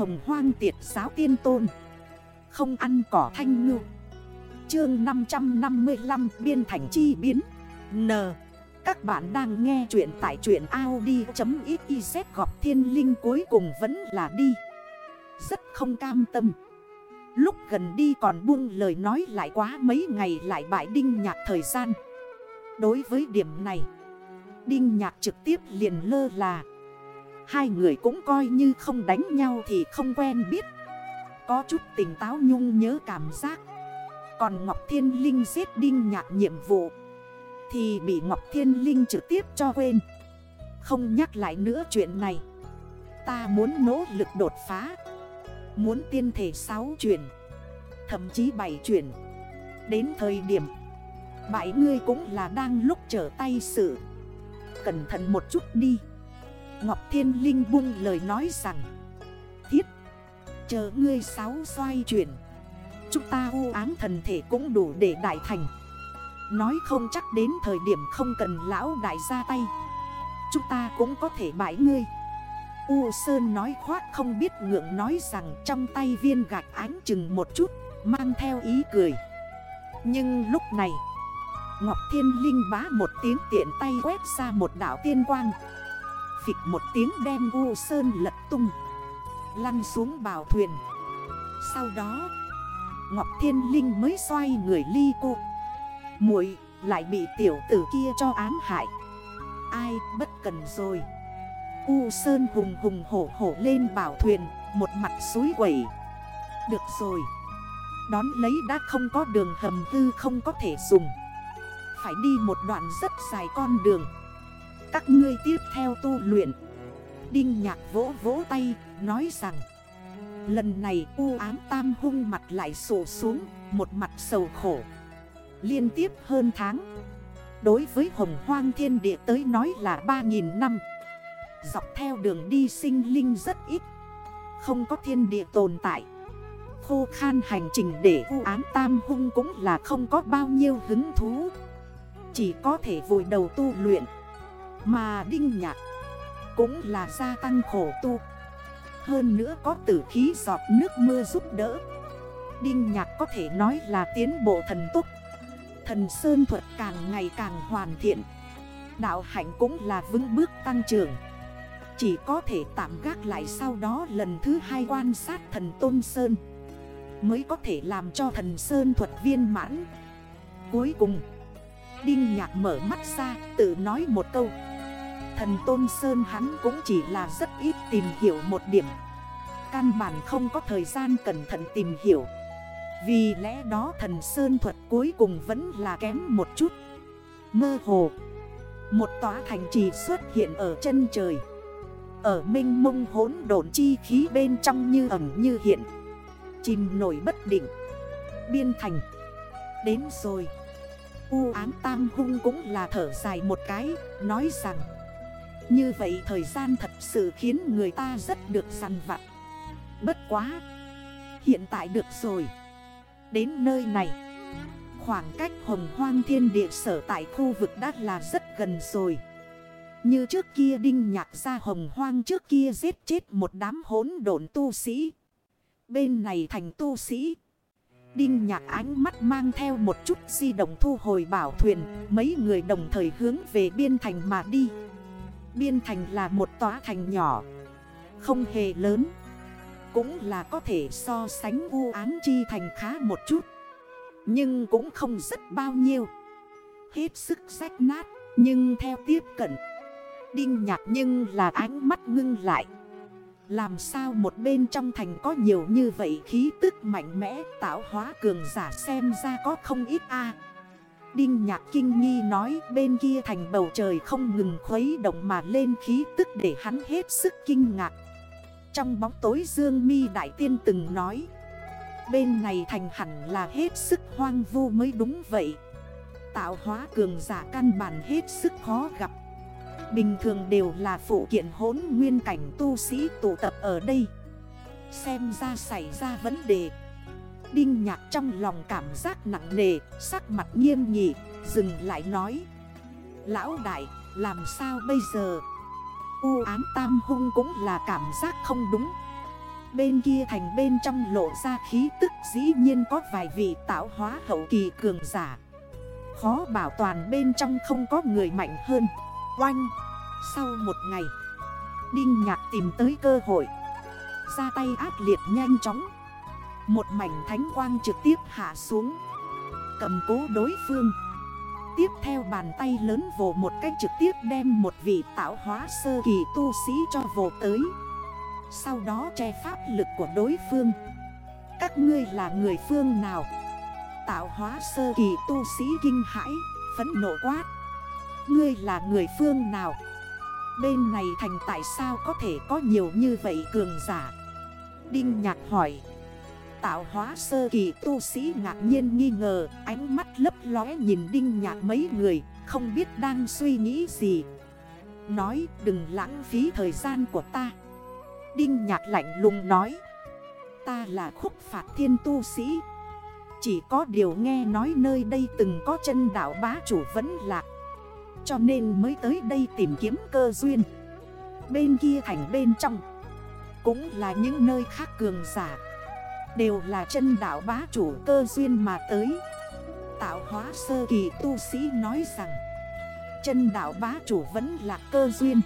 hồng hoang tiệt giáo tiên tôn. Không ăn cỏ thanh ngư. Chương 555 biên thành chi biến. N. Các bạn đang nghe chuyện tại chuyện Audi.xyz gọp thiên linh cuối cùng vẫn là đi. Rất không cam tâm. Lúc gần đi còn buông lời nói lại quá mấy ngày lại bại đinh nhạc thời gian. Đối với điểm này, Đinh nhạc trực tiếp liền lơ là. Hai người cũng coi như không đánh nhau thì không quen biết. Có chút tỉnh táo nhung nhớ cảm giác. Còn Ngọc Thiên Linh giết Đinh Nhạc nhiệm vụ, Thì bị Ngọc Thiên Linh trực tiếp cho quên. Không nhắc lại nữa chuyện này. Ta muốn nỗ lực đột phá. Muốn tiên thể 6 chuyển, Thậm chí 7 chuyển. Đến thời điểm Bảy ngươi cũng là đang lúc trở tay sự. Cẩn thận một chút đi. Ngọc Thiên Linh buông lời nói rằng, Thiết, Chờ ngươi sáu xoay chuyển. Chúng ta u ám thần thể cũng đủ để đại thành. Nói không chắc đến thời điểm không cần lão đại ra tay. Chúng ta cũng có thể bãi ngươi. U Sơn nói khoác không biết ngượng nói rằng trong tay viên gạch ánh chừng một chút, Mang theo ý cười. Nhưng lúc này, Ngọc Thiên Linh bá một tiếng tiện tay quét ra một đảo tiên quang. Phịch một tiếng đem U Sơn lật tung, Lăn xuống bào thuyền. Sau đó, Ngọc Thiên Linh mới xoay người ly cô. Muội lại bị tiểu tử kia cho ám hại. Ai, bất cần rồi. U Sơn hùng hùng hổ hổ lên bảo thuyền, Một mặt suối quẩy. Được rồi. Đón lấy đã không có đường hầm hư không có thể dùng. Phải đi một đoạn rất dài con đường. Các ngươi tiếp theo tu luyện. Đinh nhạc vỗ vỗ tay, Nói rằng, Lần này u ám tam hung mặt lại sổ xuống, Một mặt sầu khổ. Liên tiếp hơn tháng, Đối với hồng hoang thiên địa tới nói là 3.000 năm. Dọc theo đường đi sinh linh rất ít, Không có thiên địa tồn tại. Khô khan hành trình để u án tam hung cũng là không có bao nhiêu hứng thú. Chỉ có thể vùi đầu tu luyện. Mà đinh nhạc Cũng là gia tăng khổ tu. Hơn nữa có tử khí giọt nước mưa giúp đỡ. Đinh nhạc có thể nói là tiến bộ thần túc Thần Sơn thuật càng ngày càng hoàn thiện. Đạo hạnh cũng là vững bước tăng trưởng. Chỉ có thể tạm gác lại sau đó lần thứ hai quan sát thần Tôn Sơn Mới có thể làm cho thần Sơn thuật viên mãn. Cuối cùng, Đinh Nhạc mở mắt ra, tự nói một câu. Thần Tôn Sơn hắn cũng chỉ là rất ít tìm hiểu một điểm. Căn bản không có thời gian cẩn thận tìm hiểu. Vì lẽ đó thần Sơn thuật cuối cùng vẫn là kém một chút. Mơ hồ, Một tòa thành trì xuất hiện ở chân trời. Ở minh mông hốn độn chi khí bên trong như ẩm như hiện. Chìm nổi bất định, Biên thành. Đến rồi, U ám tam hung cũng là thở dài một cái, Nói rằng như vậy thời gian thật sự khiến người ta rất được săn vặt. Bất quá, Hiện tại được rồi. Đến nơi này, Khoảng cách hồng hoang thiên địa sở tại khu vực đã là rất gần rồi. Như trước kia đinh nhạc ra hồng hoang trước kia giết chết một đám hốn độn tu sĩ. Bên này thành tu sĩ. Đinh nhạc ánh mắt mang theo một chút di động thu hồi bảo thuyền. Mấy người đồng thời hướng về biên thành mà đi. Biên thành là một tòa thành nhỏ. Không hề lớn. Cũng là có thể so sánh u án chi thành khá một chút. Nhưng cũng không rất bao nhiêu. Hết sức rách nát, Nhưng theo tiếp cận. Đinh nhạc nhưng là ánh mắt ngưng lại. Làm sao một bên trong thành có nhiều như vậy khí tức mạnh mẽ, tạo hóa cường giả xem ra có không ít a. Đinh nhạc kinh nghi nói bên kia thành bầu trời không ngừng khuấy động mà lên khí tức để hắn hết sức kinh ngạc. Trong bóng tối Dương mi Đại Tiên từng nói, Bên này thành hẳn là hết sức hoang vu mới đúng vậy. Tạo hóa cường giả căn bản hết sức khó gặp. Bình thường đều là phụ kiện hốn nguyên cảnh tu sĩ tụ tập ở đây. Xem ra xảy ra vấn đề. Đinh nhạc trong lòng cảm giác nặng nề, Sắc mặt nghiêm nghị, Dừng lại nói. Lão đại, làm sao bây giờ? U án tam hung cũng là cảm giác không đúng. Bên kia thành bên trong lộ ra khí tức dĩ nhiên có vài vị tạo hóa hậu kỳ cường giả. Khó bảo toàn bên trong không có người mạnh hơn. Oanh! Sau một ngày, Đinh nhạc tìm tới cơ hội. Ra tay ác liệt nhanh chóng. Một mảnh thánh quang trực tiếp hạ xuống. Cầm cố đối phương. Tiếp theo bàn tay lớn vồ một cách trực tiếp đem một vị tạo hóa sơ kỳ tu sĩ cho vồ tới. Sau đó che pháp lực của đối phương. Các ngươi là người phương nào? Tạo hóa sơ kỳ tu sĩ kinh hãi Phấn nộ quát. Ngươi là người phương nào? Bên này thành tại sao có thể có nhiều như vậy cường giả? Đinh nhạc hỏi. Tạo hóa sơ kỳ, tu sĩ ngạc nhiên nghi ngờ, Ánh mắt lấp lóe nhìn đinh nhạc mấy người, Không biết đang suy nghĩ gì. Nói, đừng lãng phí thời gian của ta. Đinh nhạc lạnh lùng nói, Ta là khúc phạt thiên tu sĩ. Chỉ có điều nghe nói nơi đây từng có chân đảo bá chủ vẫn lạc. Cho nên mới tới đây tìm kiếm cơ duyên. Bên kia thành bên trong Cũng là những nơi khác cường giả. Đều là chân đảo bá chủ cơ duyên mà tới. Tạo hóa sơ kỳ tu sĩ nói rằng, Chân đảo bá chủ vẫn là cơ duyên.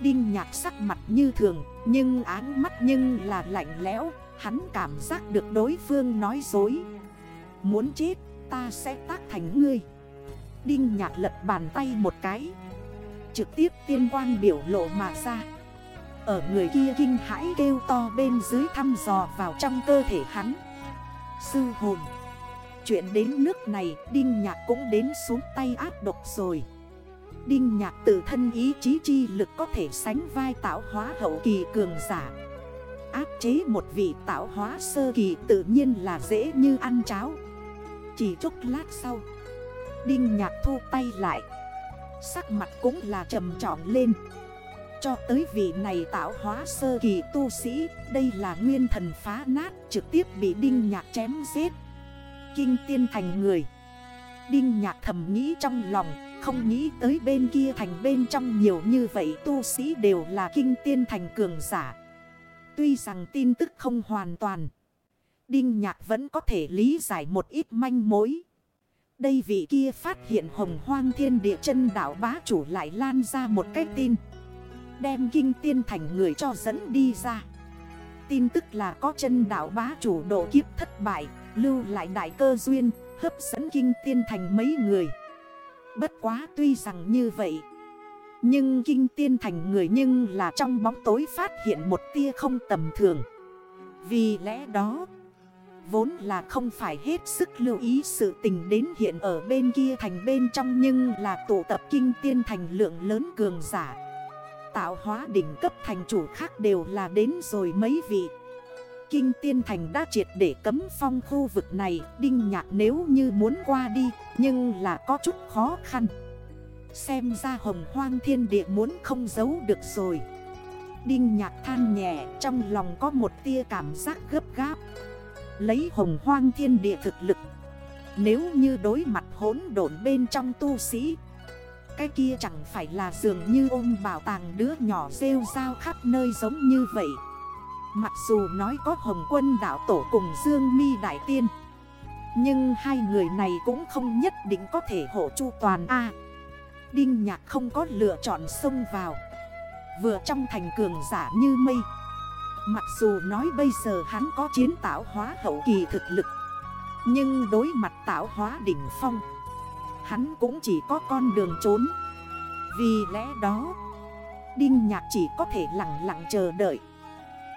Đinh nhạc sắc mặt như thường, Nhưng áng mắt nhưng là lạnh lẽo, Hắn cảm giác được đối phương nói dối. Muốn chết, ta sẽ tác thành ngươi. Đinh nhạc lật bàn tay một cái. Trực tiếp tiên quang biểu lộ mà ra ở người kia kinh hãi kêu to bên dưới thăm dò vào trong cơ thể hắn. Sư hồn, Chuyện đến nước này, Đinh Nhạc cũng đến xuống tay áp độc rồi. Đinh Nhạc tự thân ý chí chi lực có thể sánh vai tạo hóa hậu kỳ cường giả. Áp chế một vị tạo hóa sơ kỳ tự nhiên là dễ như ăn cháo. Chỉ chút lát sau, Đinh Nhạc thu tay lại. Sắc mặt cũng là trầm trọng lên cho tới vị này tạo hóa sơ kỳ tu sĩ. Đây là nguyên thần phá nát, trực tiếp bị đinh nhạc chém giết. Kinh tiên thành người. Đinh nhạc thầm nghĩ trong lòng, Không nghĩ tới bên kia thành bên trong nhiều như vậy tu sĩ đều là kinh tiên thành cường giả. Tuy rằng tin tức không hoàn toàn, Đinh nhạc vẫn có thể lý giải một ít manh mối. Đây vị kia phát hiện hồng hoang thiên địa chân đảo bá chủ lại lan ra một cái tin. Đem kinh tiên thành người cho dẫn đi ra. Tin tức là có chân đảo bá chủ độ kiếp thất bại, Lưu lại đại cơ duyên, Hấp dẫn kinh tiên thành mấy người. Bất quá tuy rằng như vậy, Nhưng kinh tiên thành người nhưng là trong bóng tối phát hiện một tia không tầm thường. Vì lẽ đó, Vốn là không phải hết sức lưu ý sự tình đến hiện ở bên kia thành bên trong Nhưng là tụ tập kinh tiên thành lượng lớn cường giả tạo hóa đỉnh cấp thành chủ khác đều là đến rồi mấy vị. Kinh tiên thành đã triệt để cấm phong khu vực này, Đinh nhạc nếu như muốn qua đi, Nhưng là có chút khó khăn. Xem ra hồng hoang thiên địa muốn không giấu được rồi. Đinh nhạc than nhẹ, Trong lòng có một tia cảm giác gấp gáp. Lấy hồng hoang thiên địa thực lực, Nếu như đối mặt hỗn độn bên trong tu sĩ cái kia chẳng phải là dường như ôm bảo tàng đứa nhỏ rêu rao khắp nơi giống như vậy. Mặc dù nói có Hồng quân đảo tổ cùng Dương mi Đại Tiên, Nhưng hai người này cũng không nhất định có thể hộ chu toàn A. Đinh Nhạc không có lựa chọn xông vào. Vừa trong thành cường giả như mây, Mặc dù nói bây giờ hắn có chiến tạo hóa hậu kỳ thực lực, Nhưng đối mặt tạo hóa đỉnh phong Hắn cũng chỉ có con đường trốn. Vì lẽ đó, Đinh nhạc chỉ có thể lặng lặng chờ đợi.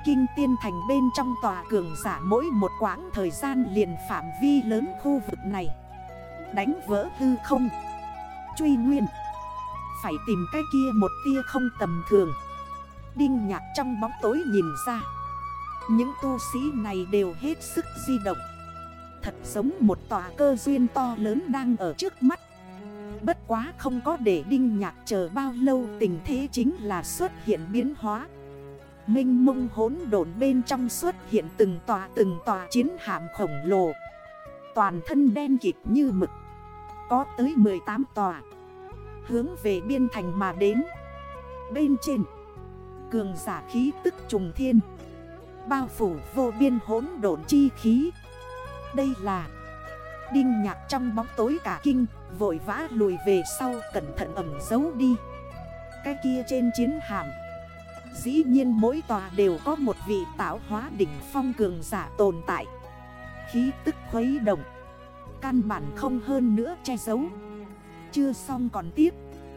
Kinh tiên thành bên trong tòa cường giả mỗi một quãng thời gian liền phạm vi lớn khu vực này. Đánh vỡ hư không. Truy nguyên. Phải tìm cái kia một tia không tầm thường. Đinh nhạc trong bóng tối nhìn ra. Những tu sĩ này đều hết sức di động. Thật giống một tòa cơ duyên to lớn đang ở trước mắt. Bất quá không có để đinh nhạc chờ bao lâu, tình thế chính là xuất hiện biến hóa. Minh mông hốn đồn bên trong xuất hiện từng tòa từng tòa chiến hạm khổng lồ. Toàn thân đen kịt như mực. Có tới 18 tòa. Hướng về biên thành mà đến. Bên trên, Cường giả khí tức trùng thiên. Bao phủ vô biên hỗn đồn chi khí. Đây là Đinh nhạc trong bóng tối cả kinh, Vội vã lùi về sau, cẩn thận ẩm giấu đi. Cái kia trên chiến hàm Dĩ nhiên mỗi tòa đều có một vị tạo hóa đỉnh phong cường giả tồn tại. Khí tức khuấy động, Căn bản không hơn nữa che giấu. Chưa xong còn tiếp.